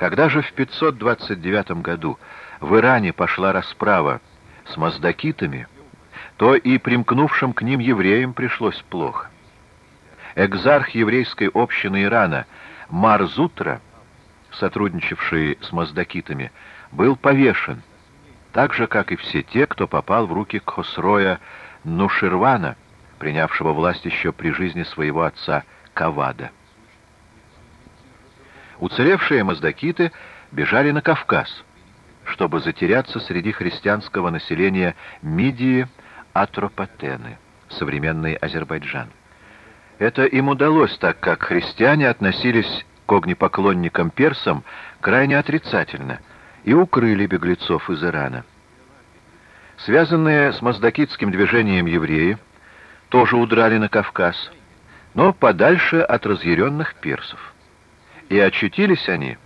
Когда же в 529 году в Иране пошла расправа с маздакитами, то и примкнувшим к ним евреям пришлось плохо. Экзарх еврейской общины Ирана Марзутра, сотрудничавший с маздакитами, был повешен, так же, как и все те, кто попал в руки Кхосроя Нуширвана, принявшего власть еще при жизни своего отца Кавада. Уцелевшие маздакиты бежали на Кавказ, чтобы затеряться среди христианского населения Мидии Атропатены, современный Азербайджан. Это им удалось, так как христиане относились к огнепоклонникам персам крайне отрицательно и укрыли беглецов из Ирана. Связанные с маздакитским движением евреи тоже удрали на Кавказ, но подальше от разъяренных персов. И очутились они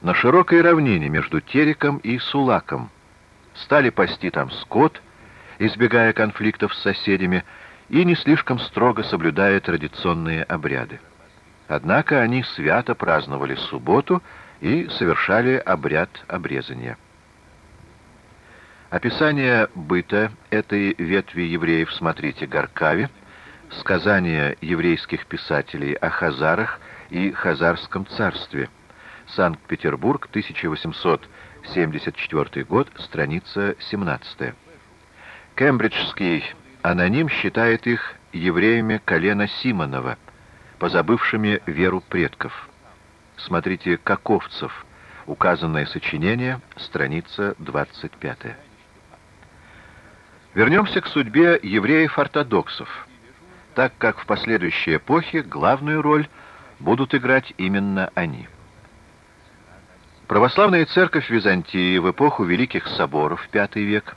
на широкой равнине между Тереком и Сулаком, стали пасти там скот, избегая конфликтов с соседями и не слишком строго соблюдая традиционные обряды. Однако они свято праздновали субботу и совершали обряд обрезания. Описание быта этой ветви евреев смотрите Гаркаве, сказания еврейских писателей о хазарах и хазарском царстве. Санкт-Петербург, 1874 год, страница 17. Кембриджский аноним считает их евреями колена Симонова, позабывшими веру предков. Смотрите «Каковцев», указанное сочинение, страница 25. Вернемся к судьбе евреев-ортодоксов, так как в последующей эпохе главную роль будут играть именно они. Православная церковь Византии в эпоху Великих Соборов, V век,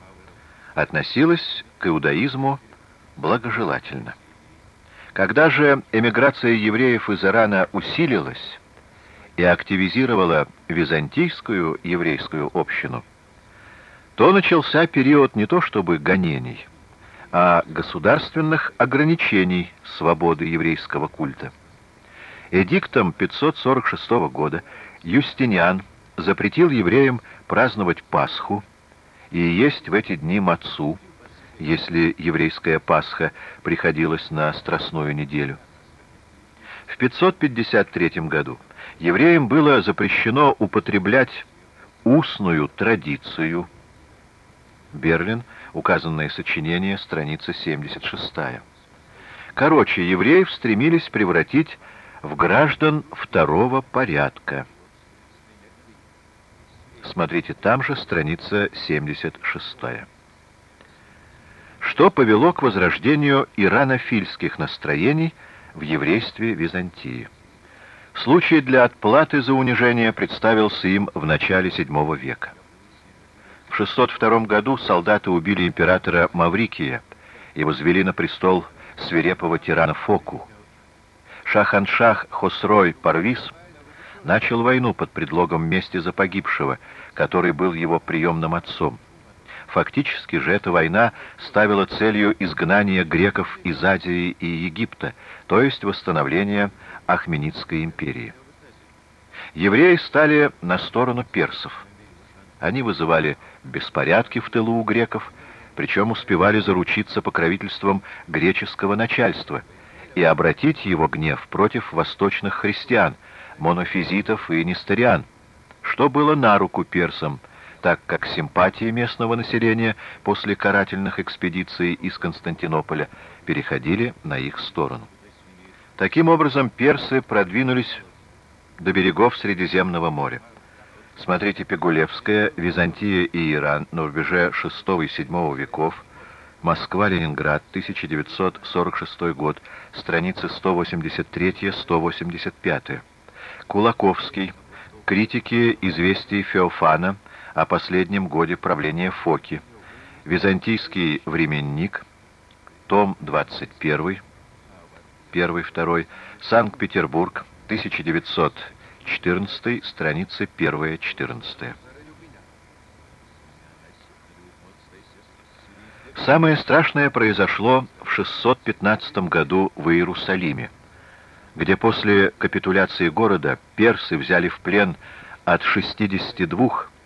относилась к иудаизму благожелательно. Когда же эмиграция евреев из Ирана усилилась и активизировала византийскую еврейскую общину, то начался период не то чтобы гонений, а государственных ограничений свободы еврейского культа. Эдиктом 546 года Юстиниан запретил евреям праздновать Пасху и есть в эти дни мацу, если еврейская Пасха приходилась на Страстную неделю. В 553 году евреям было запрещено употреблять устную традицию. Берлин, указанное сочинение, страница 76. Короче, евреев стремились превратить в граждан второго порядка. Смотрите, там же страница 76. Что повело к возрождению иранофильских настроений в еврействе Византии? Случай для отплаты за унижение представился им в начале VII века. В 602 году солдаты убили императора Маврикия и возвели на престол свирепого тирана Фоку. Шаханшах Хосрой Парвис начал войну под предлогом мести за погибшего, который был его приемным отцом. Фактически же эта война ставила целью изгнания греков из Азии и Египта, то есть восстановления Ахменидской империи. Евреи стали на сторону персов. Они вызывали беспорядки в тылу у греков, причем успевали заручиться покровительством греческого начальства – и обратить его гнев против восточных христиан, монофизитов и несториан, что было на руку персам, так как симпатии местного населения после карательных экспедиций из Константинополя переходили на их сторону. Таким образом, персы продвинулись до берегов Средиземного моря. Смотрите Пегулевская, Византия и Иран на рубеже VI и VII веков, Москва-Ленинград, 1946 год, страницы 183-185. Кулаковский. Критики известий Феофана о последнем годе правления Фоки. Византийский временник. Том 21. 1-2. Санкт-Петербург, 1914, страницы 1-14. Самое страшное произошло в 615 году в Иерусалиме, где после капитуляции города персы взяли в плен от 62